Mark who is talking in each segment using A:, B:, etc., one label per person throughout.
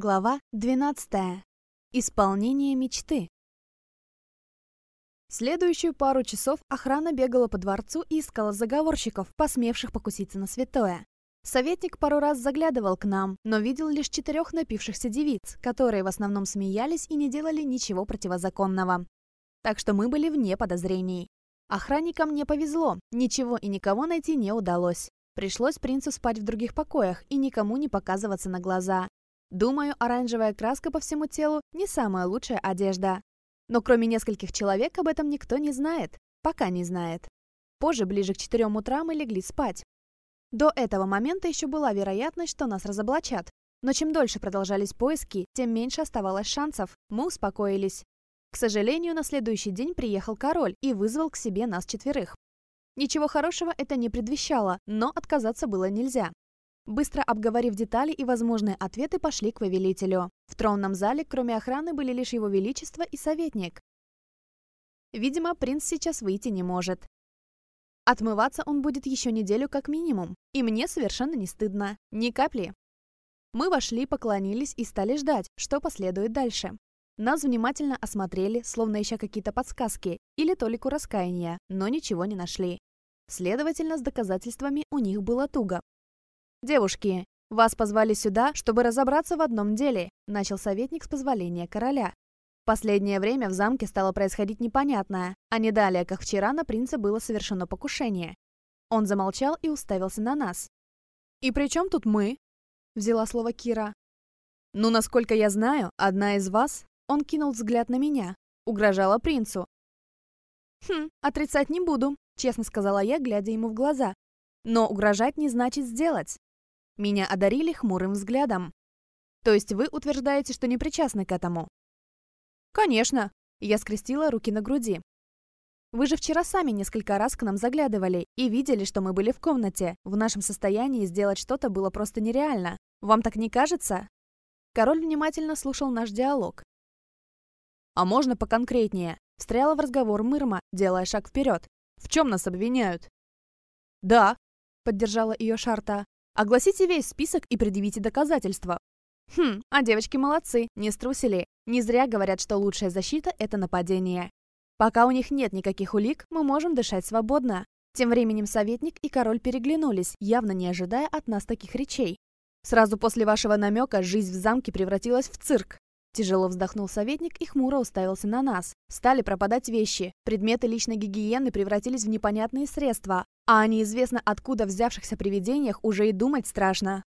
A: Глава 12. Исполнение мечты. Следующую пару часов охрана бегала по дворцу и искала заговорщиков, посмевших покуситься на святое. Советник пару раз заглядывал к нам, но видел лишь четырех напившихся девиц, которые в основном смеялись и не делали ничего противозаконного. Так что мы были вне подозрений. Охранникам не повезло, ничего и никого найти не удалось. Пришлось принцу спать в других покоях и никому не показываться на глаза, Думаю, оранжевая краска по всему телу не самая лучшая одежда. Но кроме нескольких человек об этом никто не знает. Пока не знает. Позже, ближе к 4 утра, мы легли спать. До этого момента еще была вероятность, что нас разоблачат. Но чем дольше продолжались поиски, тем меньше оставалось шансов. Мы успокоились. К сожалению, на следующий день приехал король и вызвал к себе нас четверых. Ничего хорошего это не предвещало, но отказаться было нельзя. Быстро обговорив детали и возможные ответы, пошли к повелителю. В тронном зале, кроме охраны, были лишь его величество и советник. Видимо, принц сейчас выйти не может. Отмываться он будет еще неделю как минимум, и мне совершенно не стыдно. Ни капли. Мы вошли, поклонились и стали ждать, что последует дальше. Нас внимательно осмотрели, словно ища какие-то подсказки или толику раскаяния, но ничего не нашли. Следовательно, с доказательствами у них было туго, «Девушки, вас позвали сюда, чтобы разобраться в одном деле», начал советник с позволения короля. Последнее время в замке стало происходить непонятное, а не далее, как вчера, на принца было совершено покушение. Он замолчал и уставился на нас. «И при чем тут мы?» – взяла слово Кира. «Ну, насколько я знаю, одна из вас...» – он кинул взгляд на меня. Угрожала принцу. «Хм, отрицать не буду», – честно сказала я, глядя ему в глаза. «Но угрожать не значит сделать. Меня одарили хмурым взглядом. То есть вы утверждаете, что не причастны к этому? Конечно. Я скрестила руки на груди. Вы же вчера сами несколько раз к нам заглядывали и видели, что мы были в комнате. В нашем состоянии сделать что-то было просто нереально. Вам так не кажется? Король внимательно слушал наш диалог. А можно поконкретнее? Встряла в разговор Мырма, делая шаг вперед. В чем нас обвиняют? Да, поддержала ее Шарта. Огласите весь список и предъявите доказательства. Хм, а девочки молодцы, не струсили. Не зря говорят, что лучшая защита – это нападение. Пока у них нет никаких улик, мы можем дышать свободно. Тем временем советник и король переглянулись, явно не ожидая от нас таких речей. Сразу после вашего намека жизнь в замке превратилась в цирк. Тяжело вздохнул советник и хмуро уставился на нас. Стали пропадать вещи. Предметы личной гигиены превратились в непонятные средства. А о неизвестно откуда взявшихся привидениях уже и думать страшно.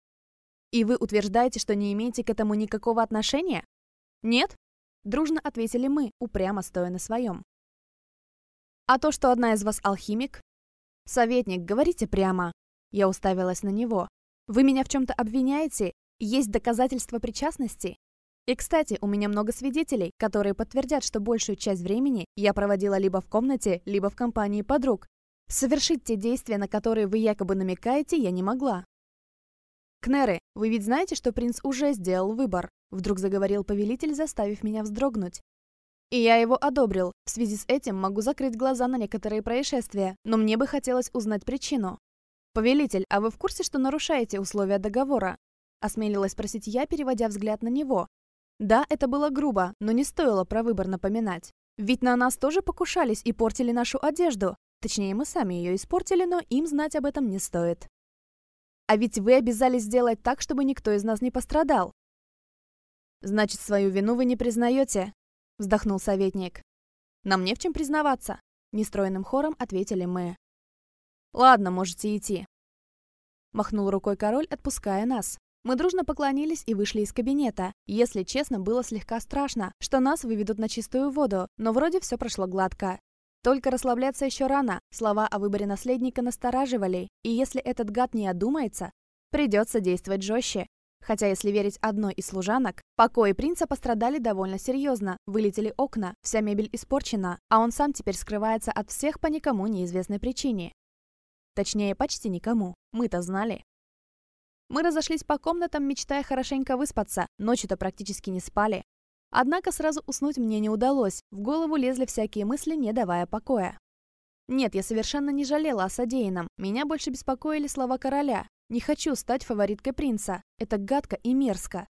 A: И вы утверждаете, что не имеете к этому никакого отношения? Нет? Дружно ответили мы, упрямо стоя на своем. А то, что одна из вас алхимик? Советник, говорите прямо. Я уставилась на него. Вы меня в чем-то обвиняете? Есть доказательства причастности? И, кстати, у меня много свидетелей, которые подтвердят, что большую часть времени я проводила либо в комнате, либо в компании подруг. Совершить те действия, на которые вы якобы намекаете, я не могла. «Кнеры, вы ведь знаете, что принц уже сделал выбор?» Вдруг заговорил повелитель, заставив меня вздрогнуть. И я его одобрил. В связи с этим могу закрыть глаза на некоторые происшествия, но мне бы хотелось узнать причину. «Повелитель, а вы в курсе, что нарушаете условия договора?» Осмелилась спросить я, переводя взгляд на него, да, это было грубо, но не стоило про выбор напоминать. Ведь на нас тоже покушались и портили нашу одежду. Точнее, мы сами ее испортили, но им знать об этом не стоит. А ведь вы обязались сделать так, чтобы никто из нас не пострадал. Значит, свою вину вы не признаете, вздохнул советник. Нам не в чем признаваться, нестроенным хором ответили мы. Ладно, можете идти. Махнул рукой король, отпуская нас. Мы дружно поклонились и вышли из кабинета. Если честно, было слегка страшно, что нас выведут на чистую воду, но вроде все прошло гладко. Только расслабляться еще рано, слова о выборе наследника настораживали, и если этот гад не одумается, придется действовать жестче. Хотя, если верить одной из служанок, покои принца пострадали довольно серьезно, вылетели окна, вся мебель испорчена, а он сам теперь скрывается от всех по никому неизвестной причине. Точнее, почти никому. Мы-то знали. Мы разошлись по комнатам, мечтая хорошенько выспаться. Ночью-то практически не спали. Однако сразу уснуть мне не удалось. В голову лезли всякие мысли, не давая покоя. Нет, я совершенно не жалела о содеянном. Меня больше беспокоили слова короля. Не хочу стать фавориткой принца. Это гадко и мерзко.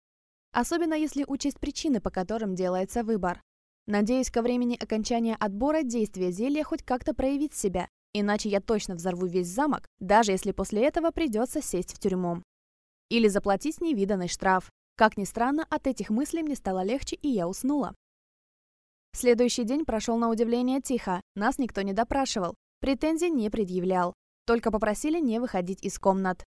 A: Особенно если учесть причины, по которым делается выбор. Надеюсь, ко времени окончания отбора действия зелья хоть как-то проявит себя. Иначе я точно взорву весь замок, даже если после этого придется сесть в тюрьму или заплатить невиданный штраф. Как ни странно, от этих мыслей мне стало легче, и я уснула. Следующий день прошел на удивление тихо, нас никто не допрашивал, претензий не предъявлял, только попросили не выходить из комнат.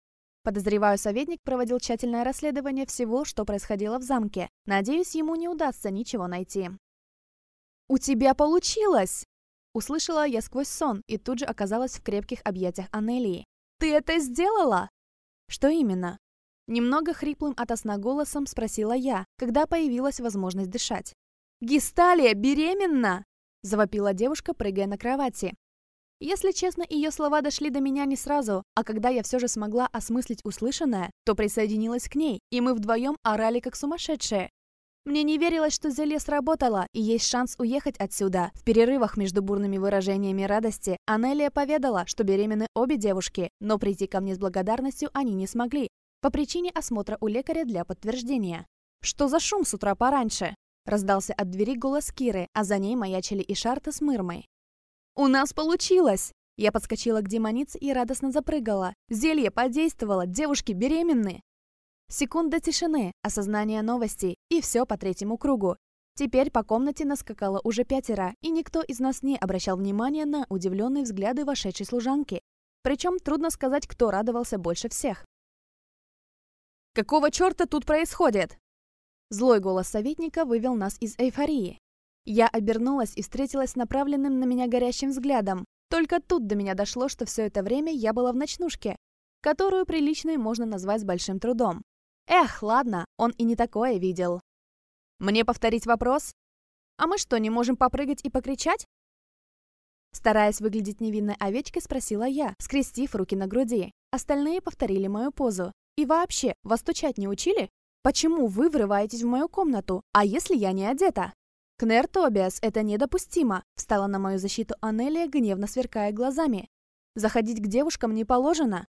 A: Подозреваю, советник проводил тщательное расследование всего, что происходило в замке. Надеюсь, ему не удастся ничего найти. «У тебя получилось!» Услышала я сквозь сон и тут же оказалась в крепких объятиях Анелии. «Ты это сделала?» «Что именно?» Немного хриплым от сна голосом спросила я, когда появилась возможность дышать. «Гисталия беременна!» – завопила девушка, прыгая на кровати. Если честно, ее слова дошли до меня не сразу, а когда я все же смогла осмыслить услышанное, то присоединилась к ней, и мы вдвоем орали как сумасшедшие. Мне не верилось, что зелье сработало, и есть шанс уехать отсюда. В перерывах между бурными выражениями радости Анелия поведала, что беременны обе девушки, но прийти ко мне с благодарностью они не смогли, по причине осмотра у лекаря для подтверждения. «Что за шум с утра пораньше?» – раздался от двери голос Киры, а за ней маячили и Шарта с Мырмой. «У нас получилось!» Я подскочила к демонице и радостно запрыгала. Зелье подействовало, девушки беременны. Секунда тишины, осознание новостей, и все по третьему кругу. Теперь по комнате наскакало уже пятеро, и никто из нас не обращал внимания на удивленные взгляды вошедшей служанки. Причем трудно сказать, кто радовался больше всех. Какого черта тут происходит?» Злой голос советника вывел нас из эйфории. Я обернулась и встретилась с направленным на меня горящим взглядом. Только тут до меня дошло, что все это время я была в ночнушке, которую приличной можно назвать с большим трудом. Эх, ладно, он и не такое видел. Мне повторить вопрос? А мы что, не можем попрыгать и покричать? Стараясь выглядеть невинной овечкой, спросила я, скрестив руки на груди. Остальные повторили мою позу. И вообще, вас стучать не учили? Почему вы врываетесь в мою комнату, а если я не одета? Кнер Тобиас, это недопустимо, встала на мою защиту Анелия, гневно сверкая глазами. Заходить к девушкам не положено.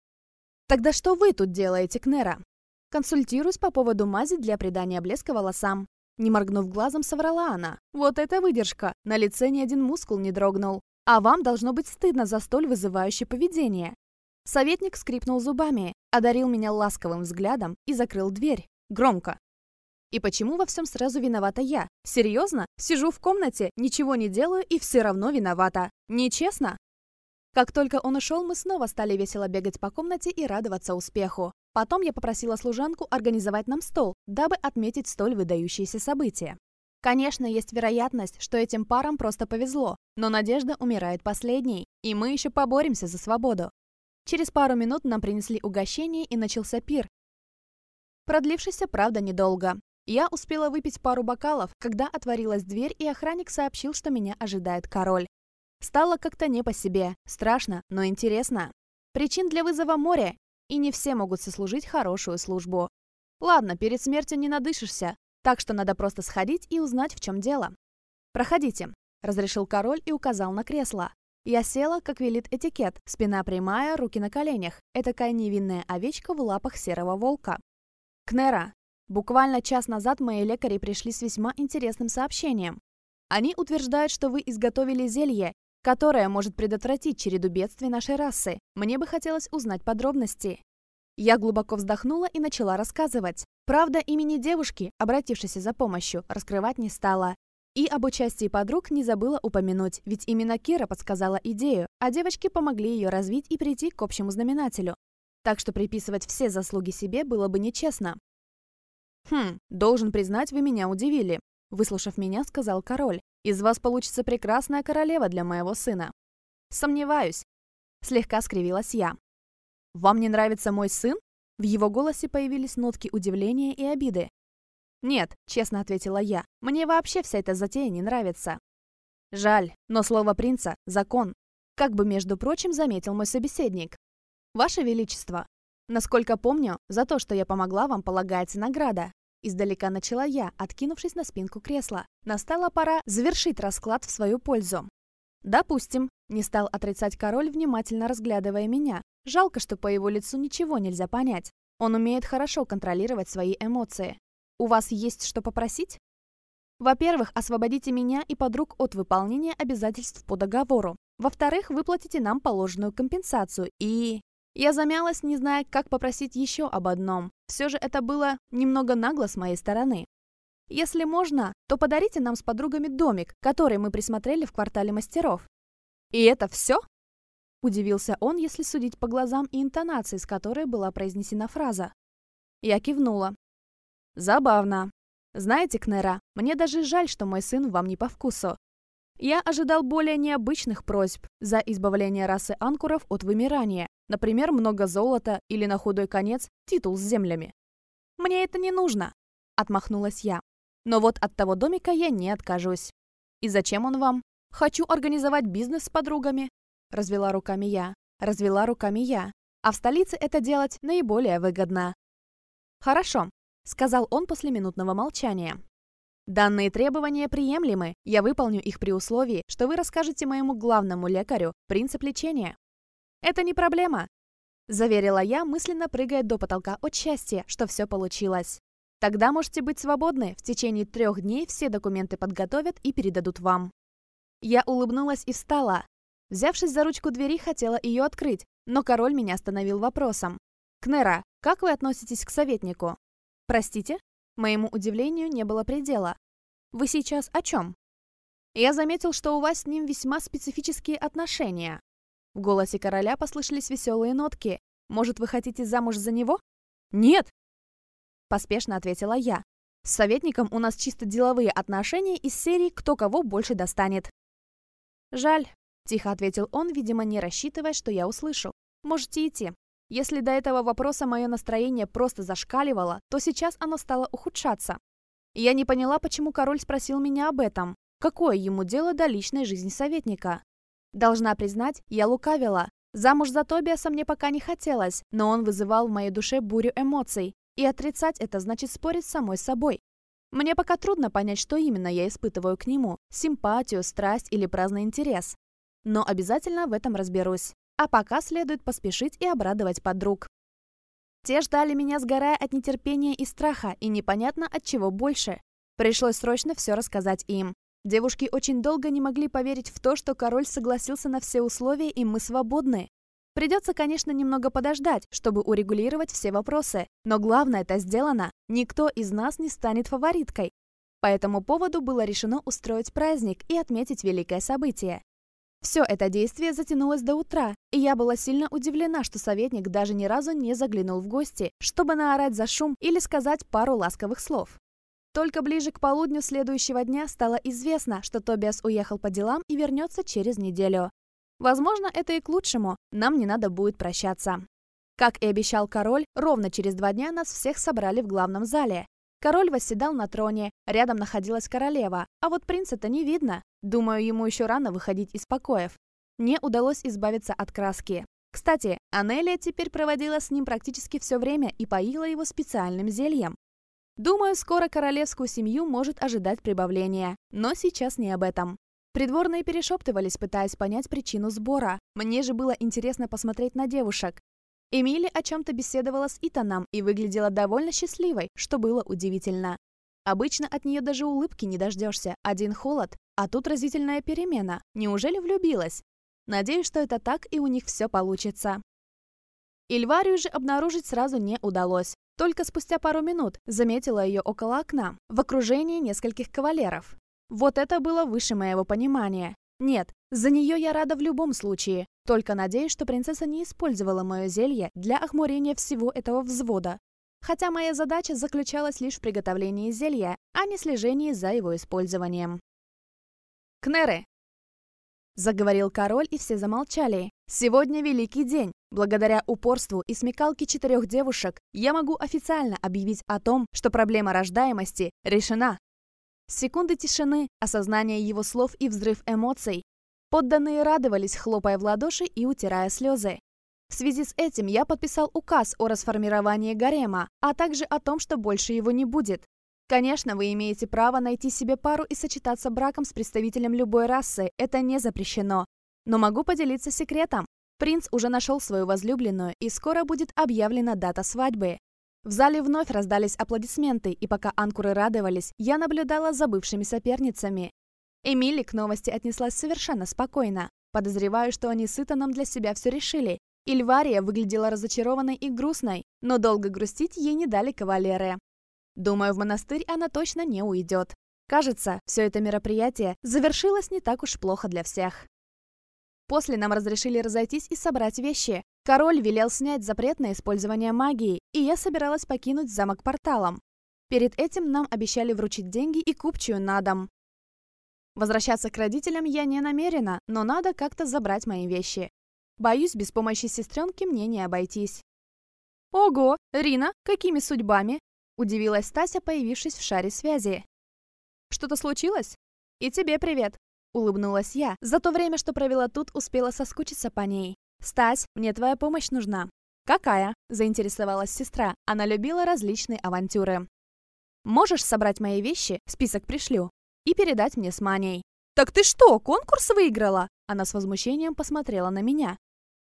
A: Тогда что вы тут делаете, Кнера? Консультируюсь по поводу мази для придания блеска волосам. Не моргнув глазом, соврала она. Вот это выдержка, на лице ни один мускул не дрогнул. А вам должно быть стыдно за столь вызывающее поведение. Советник скрипнул зубами, одарил меня ласковым взглядом и закрыл дверь. Громко. И почему во всем сразу виновата я? Серьезно? Сижу в комнате, ничего не делаю и все равно виновата. Нечестно? Как только он ушел, мы снова стали весело бегать по комнате и радоваться успеху. Потом я попросила служанку организовать нам стол, дабы отметить столь выдающиеся события. Конечно, есть вероятность, что этим парам просто повезло, но надежда умирает последней, и мы еще поборемся за свободу. Через пару минут нам принесли угощение и начался пир. Продлившийся, правда, недолго. Я успела выпить пару бокалов, когда отворилась дверь, и охранник сообщил, что меня ожидает король. Стало как-то не по себе. Страшно, но интересно. Причин для вызова море, и не все могут сослужить хорошую службу. Ладно, перед смертью не надышишься, так что надо просто сходить и узнать, в чем дело. «Проходите», — разрешил король и указал на кресло. Я села, как велит этикет, спина прямая, руки на коленях. Это Этакая невинная овечка в лапах серого волка. Кнера. Буквально час назад мои лекари пришли с весьма интересным сообщением. Они утверждают, что вы изготовили зелье, которое может предотвратить череду бедствий нашей расы. Мне бы хотелось узнать подробности. Я глубоко вздохнула и начала рассказывать. Правда, имени девушки, обратившейся за помощью, раскрывать не стала. И об участии подруг не забыла упомянуть, ведь именно Кира подсказала идею, а девочки помогли ее развить и прийти к общему знаменателю. Так что приписывать все заслуги себе было бы нечестно. «Хм, должен признать, вы меня удивили», — выслушав меня, сказал король. «Из вас получится прекрасная королева для моего сына». «Сомневаюсь», — слегка скривилась я. «Вам не нравится мой сын?» В его голосе появились нотки удивления и обиды. «Нет», — честно ответила я. «Мне вообще вся эта затея не нравится». «Жаль, но слово принца — закон», — как бы, между прочим, заметил мой собеседник. «Ваше Величество, насколько помню, за то, что я помогла вам, полагается награда». Издалека начала я, откинувшись на спинку кресла. Настала пора завершить расклад в свою пользу. «Допустим», — не стал отрицать король, внимательно разглядывая меня. Жалко, что по его лицу ничего нельзя понять. Он умеет хорошо контролировать свои эмоции. У вас есть что попросить? Во-первых, освободите меня и подруг от выполнения обязательств по договору. Во-вторых, выплатите нам положенную компенсацию и... Я замялась, не зная, как попросить еще об одном. Все же это было немного нагло с моей стороны. Если можно, то подарите нам с подругами домик, который мы присмотрели в квартале мастеров. И это все? Удивился он, если судить по глазам и интонации, с которой была произнесена фраза. Я кивнула. Забавно. Знаете, Кнера, мне даже жаль, что мой сын вам не по вкусу. Я ожидал более необычных просьб за избавление расы анкуров от вымирания, например, много золота или на худой конец титул с землями. Мне это не нужно, отмахнулась я. Но вот от того домика я не откажусь. И зачем он вам? Хочу организовать бизнес с подругами. Развела руками я. Развела руками я. А в столице это делать наиболее выгодно. Хорошо, сказал он после минутного молчания. Данные требования приемлемы. Я выполню их при условии, что вы расскажете моему главному лекарю принцип лечения. Это не проблема, заверила я, мысленно прыгая до потолка от счастья, что все получилось. Тогда можете быть свободны. В течение трех дней все документы подготовят и передадут вам. Я улыбнулась и встала. Взявшись за ручку двери, хотела ее открыть, но король меня остановил вопросом. «Кнера, как вы относитесь к советнику?» Простите, моему удивлению не было предела. Вы сейчас о чем? Я заметил, что у вас с ним весьма специфические отношения. В голосе короля послышались веселые нотки. Может, вы хотите замуж за него? Нет! Поспешно ответила я. С советником у нас чисто деловые отношения из серии «Кто кого больше достанет». «Жаль», — тихо ответил он, видимо, не рассчитывая, что я услышу. «Можете идти. Если до этого вопроса мое настроение просто зашкаливало, то сейчас оно стало ухудшаться. Я не поняла, почему король спросил меня об этом. Какое ему дело до личной жизни советника? Должна признать, я лукавила. Замуж за Тобиаса мне пока не хотелось, но он вызывал в моей душе бурю эмоций. И отрицать это значит спорить с самой собой. Мне пока трудно понять, что именно я испытываю к нему – симпатию, страсть или праздный интерес. Но обязательно в этом разберусь а пока следует поспешить и обрадовать подруг. Те ждали меня, сгорая от нетерпения и страха, и непонятно от чего больше. Пришлось срочно все рассказать им. Девушки очень долго не могли поверить в то, что король согласился на все условия, и мы свободны. Придется, конечно, немного подождать, чтобы урегулировать все вопросы, но главное это сделано. Никто из нас не станет фавориткой. По этому поводу было решено устроить праздник и отметить великое событие. Все это действие затянулось до утра, и я была сильно удивлена, что советник даже ни разу не заглянул в гости, чтобы наорать за шум или сказать пару ласковых слов. Только ближе к полудню следующего дня стало известно, что Тобиас уехал по делам и вернется через неделю. Возможно, это и к лучшему, нам не надо будет прощаться. Как и обещал король, ровно через два дня нас всех собрали в главном зале, Король восседал на троне, рядом находилась королева, а вот принца-то не видно. Думаю, ему еще рано выходить из покоев. Не удалось избавиться от краски. Кстати, Анелия теперь проводила с ним практически все время и поила его специальным зельем. Думаю, скоро королевскую семью может ожидать прибавления, но сейчас не об этом. Придворные перешептывались, пытаясь понять причину сбора. Мне же было интересно посмотреть на девушек. Эмили о чем-то беседовала с Итаном и выглядела довольно счастливой, что было удивительно. Обычно от нее даже улыбки не дождешься, один холод, а тут разительная перемена. Неужели влюбилась? Надеюсь, что это так и у них все получится. Ильварию же обнаружить сразу не удалось. Только спустя пару минут заметила ее около окна, в окружении нескольких кавалеров. Вот это было выше моего понимания. Нет, за нее я рада в любом случае. Только надеюсь, что принцесса не использовала мое зелье для охмурения всего этого взвода. Хотя моя задача заключалась лишь в приготовлении зелья, а не слежении за его использованием. «Кнеры!» Заговорил король, и все замолчали. «Сегодня великий день. Благодаря упорству и смекалке четырех девушек я могу официально объявить о том, что проблема рождаемости решена». Секунды тишины, осознание его слов и взрыв эмоций. Подданные радовались, хлопая в ладоши и утирая слезы. В связи с этим я подписал указ о расформировании гарема, а также о том, что больше его не будет. Конечно, вы имеете право найти себе пару и сочетаться браком с представителем любой расы, это не запрещено. Но могу поделиться секретом. Принц уже нашел свою возлюбленную, и скоро будет объявлена дата свадьбы. В зале вновь раздались аплодисменты, и пока анкуры радовались, я наблюдала за бывшими соперницами. Эмили к новости отнеслась совершенно спокойно. Подозреваю, что они с Итаном для себя все решили. Ильвария выглядела разочарованной и грустной, но долго грустить ей не дали кавалеры. Думаю, в монастырь она точно не уйдет. Кажется, все это мероприятие завершилось не так уж плохо для всех. После нам разрешили разойтись и собрать вещи, Король велел снять запрет на использование магии, и я собиралась покинуть замок порталом. Перед этим нам обещали вручить деньги и купчую на дом. Возвращаться к родителям я не намерена, но надо как-то забрать мои вещи. Боюсь, без помощи сестренки мне не обойтись. «Ого, Рина, какими судьбами?» – удивилась Тася, появившись в шаре связи. «Что-то случилось? И тебе привет!» – улыбнулась я. За то время, что провела тут, успела соскучиться по ней. «Стась, мне твоя помощь нужна». «Какая?» – заинтересовалась сестра. Она любила различные авантюры. «Можешь собрать мои вещи, список пришлю, и передать мне с Маней». «Так ты что, конкурс выиграла?» Она с возмущением посмотрела на меня.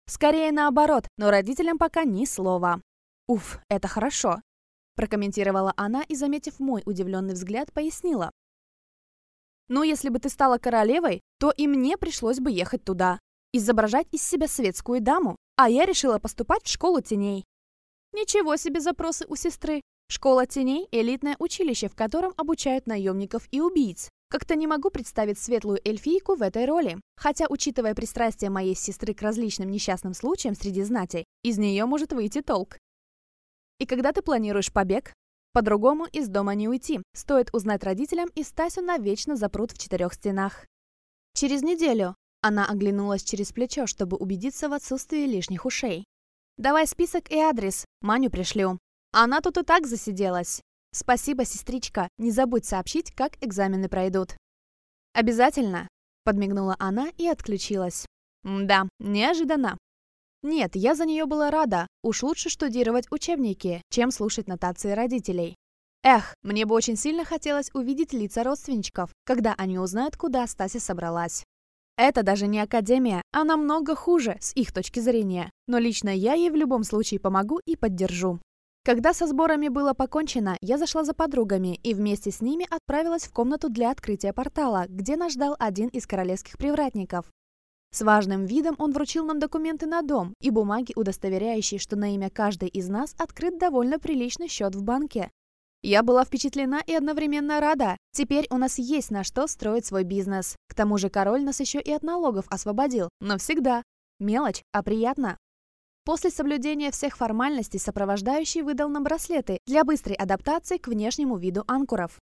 A: «Скорее наоборот, но родителям пока ни слова». «Уф, это хорошо», – прокомментировала она и, заметив мой удивленный взгляд, пояснила. «Ну, если бы ты стала королевой, то и мне пришлось бы ехать туда изображать из себя светскую даму, а я решила поступать в школу теней. Ничего себе запросы у сестры. Школа теней – элитное училище, в котором обучают наемников и убийц. Как-то не могу представить светлую эльфийку в этой роли. Хотя, учитывая пристрастие моей сестры к различным несчастным случаям среди знати, из нее может выйти толк. И когда ты планируешь побег? По-другому из дома не уйти. Стоит узнать родителям, и Стасю навечно запрут в четырех стенах. Через неделю она оглянулась через плечо, чтобы убедиться в отсутствии лишних ушей. «Давай список и адрес. Маню пришлю. Она тут и так засиделась. Спасибо, сестричка. Не забудь сообщить, как экзамены пройдут». «Обязательно», — подмигнула она и отключилась. «Да, неожиданно». Нет, я за нее была рада. Уж лучше штудировать учебники, чем слушать нотации родителей. Эх, мне бы очень сильно хотелось увидеть лица родственников, когда они узнают, куда Стася собралась. Это даже не академия, а намного хуже с их точки зрения. Но лично я ей в любом случае помогу и поддержу. Когда со сборами было покончено, я зашла за подругами и вместе с ними отправилась в комнату для открытия портала, где нас ждал один из королевских привратников. С важным видом он вручил нам документы на дом и бумаги, удостоверяющие, что на имя каждой из нас открыт довольно приличный счет в банке. Я была впечатлена и одновременно рада. Теперь у нас есть на что строить свой бизнес. К тому же король нас еще и от налогов освободил. Но всегда Мелочь, а приятно. После соблюдения всех формальностей сопровождающий выдал нам браслеты для быстрой адаптации к внешнему виду анкуров.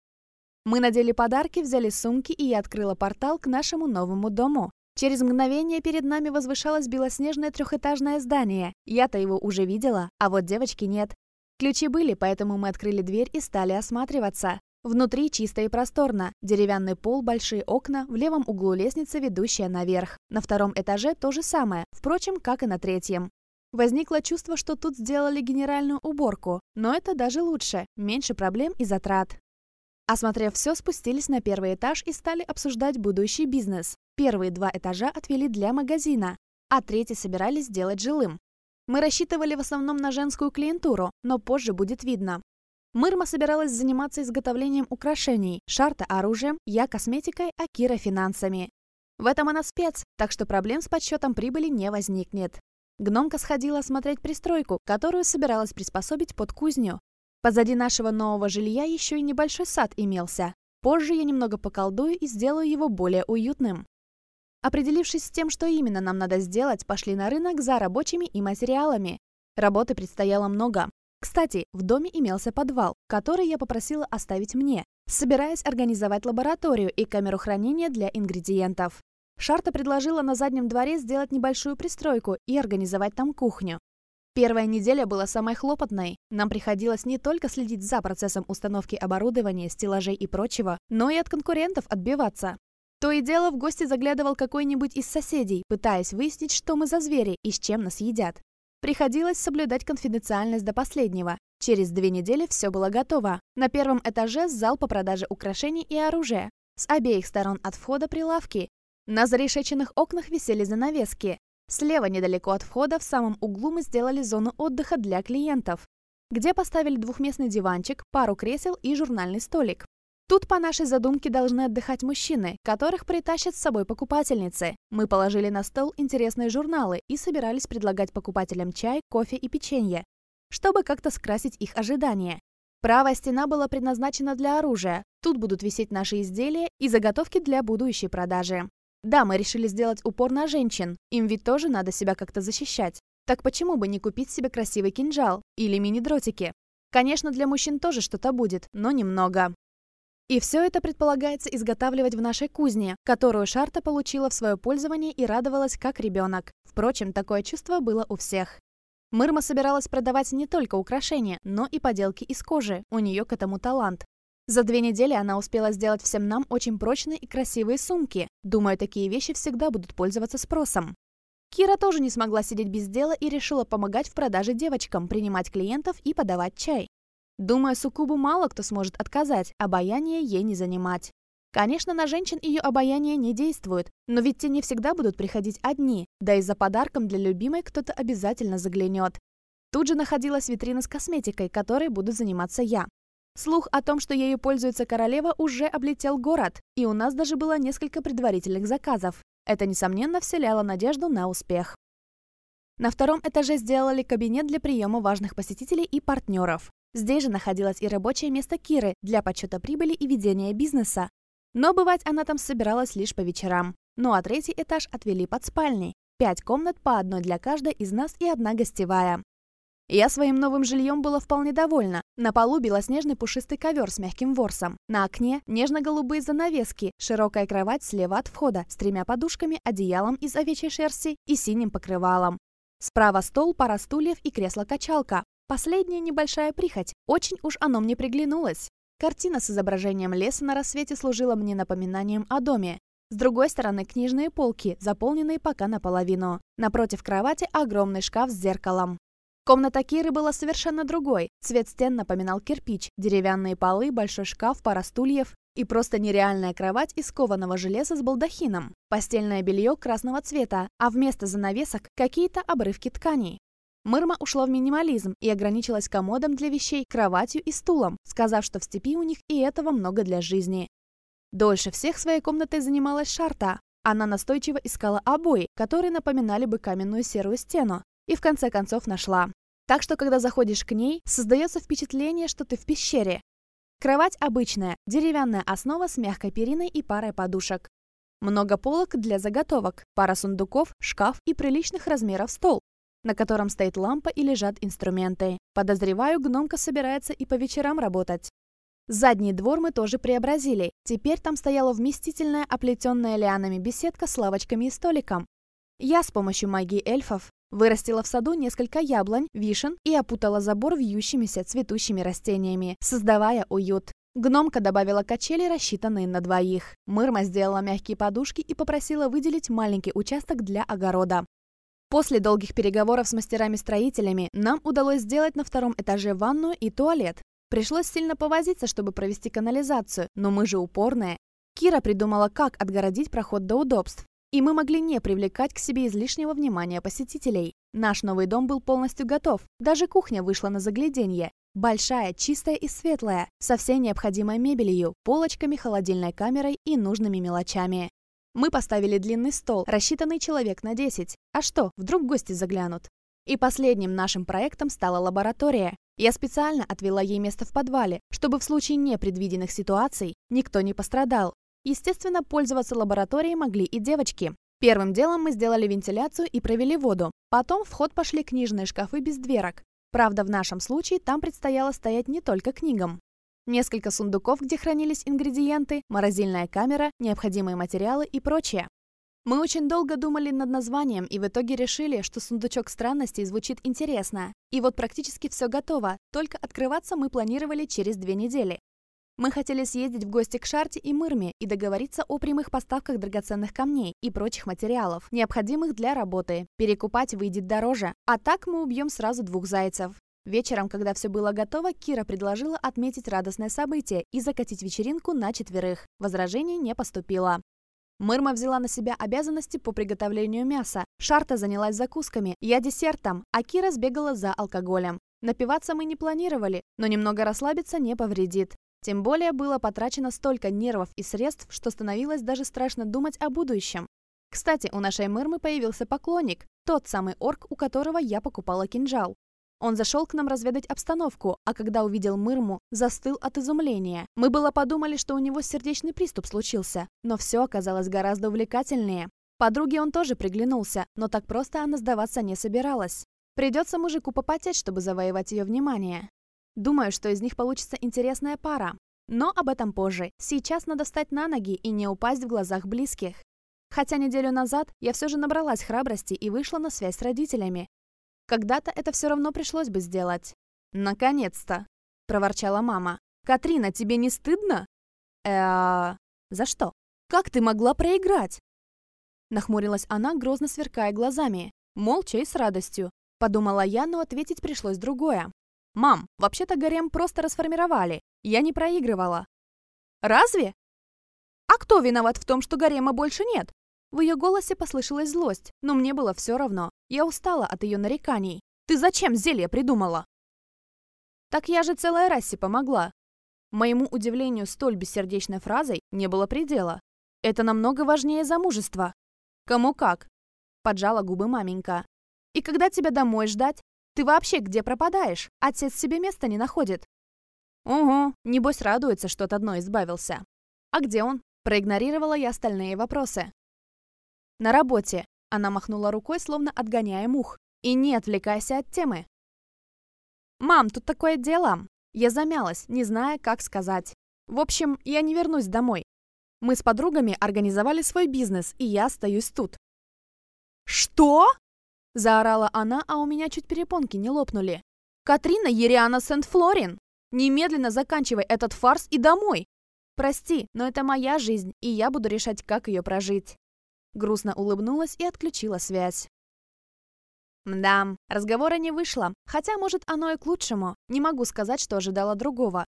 A: Мы надели подарки, взяли сумки, и я открыла портал к нашему новому дому. Через мгновение перед нами возвышалось белоснежное трехэтажное здание. Я-то его уже видела, а вот девочки нет. Ключи были, поэтому мы открыли дверь и стали осматриваться. Внутри чисто и просторно. Деревянный пол, большие окна, в левом углу лестница, ведущая наверх. На втором этаже то же самое, впрочем, как и на третьем. Возникло чувство, что тут сделали генеральную уборку, но это даже лучше, меньше проблем и затрат. Осмотрев все, спустились на первый этаж и стали обсуждать будущий бизнес. Первые два этажа отвели для магазина, а третий собирались сделать жилым. Мы рассчитывали в основном на женскую клиентуру, но позже будет видно. Мырма собиралась заниматься изготовлением украшений, Шарта – оружием, я – косметикой, а Кира – финансами. В этом она спец, так что проблем с подсчетом прибыли не возникнет. Гномка сходила смотреть пристройку, которую собиралась приспособить под кузню. Позади нашего нового жилья еще и небольшой сад имелся. Позже я немного поколдую и сделаю его более уютным. Определившись с тем, что именно нам надо сделать, пошли на рынок за рабочими и материалами. Работы предстояло много. Кстати, в доме имелся подвал, который я попросила оставить мне, собираясь организовать лабораторию и камеру хранения для ингредиентов. Шарта предложила на заднем дворе сделать небольшую пристройку и организовать там кухню. Первая неделя была самой хлопотной. Нам приходилось не только следить за процессом установки оборудования, стеллажей и прочего, но и от конкурентов отбиваться. То и дело в гости заглядывал какой-нибудь из соседей, пытаясь выяснить, что мы за звери и с чем нас едят. Приходилось соблюдать конфиденциальность до последнего. Через две недели все было готово. На первом этаже зал по продаже украшений и оружия. С обеих сторон от входа прилавки. На зарешеченных окнах висели занавески. Слева, недалеко от входа, в самом углу мы сделали зону отдыха для клиентов, где поставили двухместный диванчик, пару кресел и журнальный столик. Тут, по нашей задумке, должны отдыхать мужчины, которых притащат с собой покупательницы. Мы положили на стол интересные журналы и собирались предлагать покупателям чай, кофе и печенье, чтобы как-то скрасить их ожидания. Правая стена была предназначена для оружия. Тут будут висеть наши изделия и заготовки для будущей продажи. Да, мы решили сделать упор на женщин. Им ведь тоже надо себя как-то защищать. Так почему бы не купить себе красивый кинжал или мини-дротики? Конечно, для мужчин тоже что-то будет, но немного. И все это предполагается изготавливать в нашей кузне, которую Шарта получила в свое пользование и радовалась как ребенок. Впрочем, такое чувство было у всех. Мырма собиралась продавать не только украшения, но и поделки из кожи, у нее к этому талант. За две недели она успела сделать всем нам очень прочные и красивые сумки. Думаю, такие вещи всегда будут пользоваться спросом. Кира тоже не смогла сидеть без дела и решила помогать в продаже девочкам, принимать клиентов и подавать чай. Думая, суккубу мало кто сможет отказать, обаяние ей не занимать. Конечно, на женщин ее обаяние не действует, но ведь те не всегда будут приходить одни, да и за подарком для любимой кто-то обязательно заглянет. Тут же находилась витрина с косметикой, которой буду заниматься я. Слух о том, что ею пользуется королева, уже облетел город, и у нас даже было несколько предварительных заказов. Это, несомненно, вселяло надежду на успех. На втором этаже сделали кабинет для приема важных посетителей и партнеров. Здесь же находилось и рабочее место Киры для подсчета прибыли и ведения бизнеса. Но бывать она там собиралась лишь по вечерам. Ну а третий этаж отвели под спальни. Пять комнат по одной для каждой из нас и одна гостевая. Я своим новым жильем была вполне довольна. На полу белоснежный пушистый ковер с мягким ворсом. На окне нежно-голубые занавески, широкая кровать слева от входа с тремя подушками, одеялом из овечьей шерсти и синим покрывалом. Справа стол, пара стульев и кресло-качалка. Последняя небольшая прихоть очень уж оно мне приглянулось. Картина с изображением леса на рассвете служила мне напоминанием о доме. С другой стороны книжные полки, заполненные пока наполовину. Напротив кровати огромный шкаф с зеркалом. Комната Киры была совершенно другой. Цвет стен напоминал кирпич, деревянные полы, большой шкаф, пара стульев и просто нереальная кровать из кованого железа с балдахином, постельное белье красного цвета, а вместо занавесок какие-то обрывки тканей. Мырма ушла в минимализм и ограничилась комодом для вещей, кроватью и стулом, сказав, что в степи у них и этого много для жизни. Дольше всех своей комнатой занималась Шарта. Она настойчиво искала обои, которые напоминали бы каменную серую стену, и в конце концов нашла. Так что, когда заходишь к ней, создается впечатление, что ты в пещере. Кровать обычная, деревянная основа с мягкой периной и парой подушек. Много полок для заготовок, пара сундуков, шкаф и приличных размеров стол, на котором стоит лампа и лежат инструменты. Подозреваю, гномка собирается и по вечерам работать. Задний двор мы тоже преобразили. Теперь там стояла вместительная, оплетенная лианами беседка с лавочками и столиком. Я с помощью магии эльфов вырастила в саду несколько яблонь, вишен и опутала забор вьющимися цветущими растениями, создавая уют. Гномка добавила качели, рассчитанные на двоих. Мырма сделала мягкие подушки и попросила выделить маленький участок для огорода. После долгих переговоров с мастерами-строителями нам удалось сделать на втором этаже ванную и туалет. Пришлось сильно повозиться, чтобы провести канализацию, но мы же упорные. Кира придумала, как отгородить проход до удобств. И мы могли не привлекать к себе излишнего внимания посетителей. Наш новый дом был полностью готов. Даже кухня вышла на загляденье. Большая, чистая и светлая, со всей необходимой мебелью, полочками, холодильной камерой и нужными мелочами. Мы поставили длинный стол, рассчитанный человек на 10. А что, вдруг гости заглянут? И последним нашим проектом стала лаборатория. Я специально отвела ей место в подвале, чтобы в случае непредвиденных ситуаций никто не пострадал. Естественно, пользоваться лабораторией могли и девочки. Первым делом мы сделали вентиляцию и провели воду. Потом в ход пошли книжные шкафы без дверок. Правда, в нашем случае там предстояло стоять не только книгам несколько сундуков, где хранились ингредиенты, морозильная камера, необходимые материалы и прочее. Мы очень долго думали над названием и в итоге решили, что сундучок странностей звучит интересно. И вот практически все готово, только открываться мы планировали через две недели. Мы хотели съездить в гости к Шарте и Мырме и договориться о прямых поставках драгоценных камней и прочих материалов, необходимых для работы. Перекупать выйдет дороже. А так мы убьем сразу двух зайцев. Вечером, когда все было готово, Кира предложила отметить радостное событие и закатить вечеринку на четверых. Возражений не поступило. Мырма взяла на себя обязанности по приготовлению мяса, Шарта занялась закусками, я десертом, а Кира сбегала за алкоголем. Напиваться мы не планировали, но немного расслабиться не повредит. Тем более было потрачено столько нервов и средств, что становилось даже страшно думать о будущем. Кстати, у нашей Мырмы появился поклонник, тот самый орк, у которого я покупала кинжал. Он зашел к нам разведать обстановку, а когда увидел Мырму, застыл от изумления. Мы было подумали, что у него сердечный приступ случился, но все оказалось гораздо увлекательнее. Подруге он тоже приглянулся, но так просто она сдаваться не собиралась. Придется мужику попотеть, чтобы завоевать ее внимание. Думаю, что из них получится интересная пара. Но об этом позже. Сейчас надо встать на ноги и не упасть в глазах близких. Хотя неделю назад я все же набралась храбрости и вышла на связь с родителями. Когда-то это все равно пришлось бы сделать. Наконец-то, проворчала мама. Катрина, тебе не стыдно? Э, за что? Как ты могла проиграть? Нахмурилась она, грозно сверкая глазами. Молча и с радостью. Подумала я, но ответить пришлось другое. «Мам, вообще-то гарем просто расформировали. Я не проигрывала». «Разве?» «А кто виноват в том, что гарема больше нет?» В ее голосе послышалась злость, но мне было все равно. Я устала от ее нареканий. Ты зачем зелье придумала? Так я же целой расе помогла. Моему удивлению столь бессердечной фразой не было предела. Это намного важнее замужества. Кому как? Поджала губы маменька. И когда тебя домой ждать? Ты вообще где пропадаешь? Отец себе места не находит. Угу, небось радуется, что от одной избавился. А где он? Проигнорировала я остальные вопросы. На работе. Она махнула рукой, словно отгоняя мух. «И не отвлекайся от темы». «Мам, тут такое дело!» Я замялась, не зная, как сказать. «В общем, я не вернусь домой. Мы с подругами организовали свой бизнес, и я остаюсь тут». «Что?» – заорала она, а у меня чуть перепонки не лопнули. «Катрина Ериана Сент-Флорин! Немедленно заканчивай этот фарс и домой! Прости, но это моя жизнь, и я буду решать, как ее прожить». Грустно улыбнулась и отключила связь. Да, разговора не вышло, хотя, может, оно и к лучшему. Не могу сказать, что ожидала другого.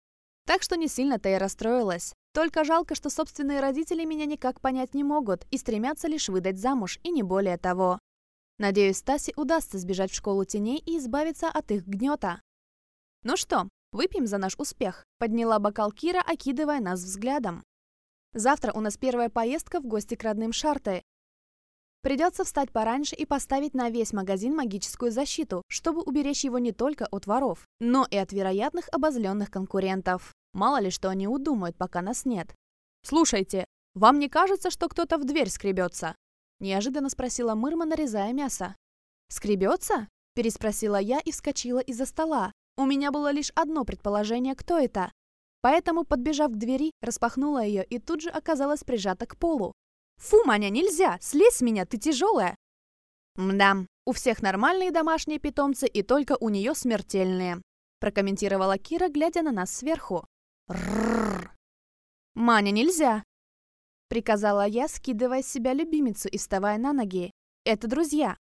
A: Так что не сильно-то и расстроилась. Только жалко, что собственные родители меня никак понять не могут и стремятся лишь выдать замуж, и не более того. Надеюсь, Стасе удастся сбежать в школу теней и избавиться от их гнета. Ну что, выпьем за наш успех, подняла бокал Кира, окидывая нас взглядом. Завтра у нас первая поездка в гости к родным Шарты, Придется встать пораньше и поставить на весь магазин магическую защиту, чтобы уберечь его не только от воров, но и от вероятных обозленных конкурентов. Мало ли что они удумают, пока нас нет. «Слушайте, вам не кажется, что кто-то в дверь скребется?» Неожиданно спросила Мырма, нарезая мясо. «Скребется?» – переспросила я и вскочила из-за стола. У меня было лишь одно предположение, кто это. Поэтому, подбежав к двери, распахнула ее и тут же оказалась прижата к полу. Фу, Маня, нельзя! Слезь с меня, ты тяжелая!» Мда, у всех нормальные домашние питомцы, и только у нее смертельные», прокомментировала Кира, глядя на нас сверху. «Ррррр!» «Маня, нельзя!» приказала я, скидывая с себя любимицу и вставая на ноги. «Это друзья!»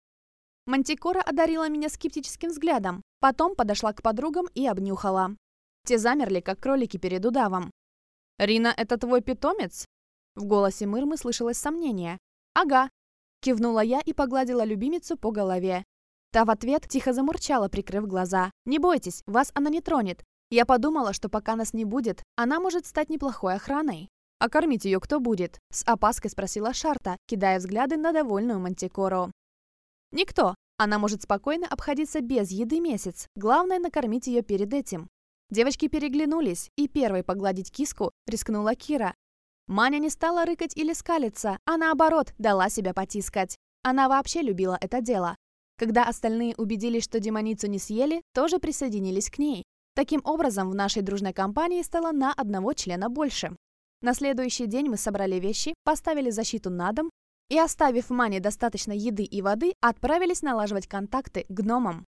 A: Мантикора одарила меня скептическим взглядом, потом подошла к подругам и обнюхала. Те замерли, как кролики перед удавом. «Рина, это твой питомец?» В голосе Мырмы слышалось сомнение. «Ага», — кивнула я и погладила любимицу по голове. Та в ответ тихо замурчала, прикрыв глаза. «Не бойтесь, вас она не тронет. Я подумала, что пока нас не будет, она может стать неплохой охраной». «А кормить ее кто будет?» — с опаской спросила Шарта, кидая взгляды на довольную мантикору. «Никто. Она может спокойно обходиться без еды месяц. Главное, накормить ее перед этим». Девочки переглянулись, и первой погладить киску рискнула Кира, Маня не стала рыкать или скалиться, а наоборот, дала себя потискать. Она вообще любила это дело. Когда остальные убедились, что демоницу не съели, тоже присоединились к ней. Таким образом, в нашей дружной компании стало на одного члена больше. На следующий день мы собрали вещи, поставили защиту на дом и, оставив Мане достаточно еды и воды, отправились налаживать контакты гномам.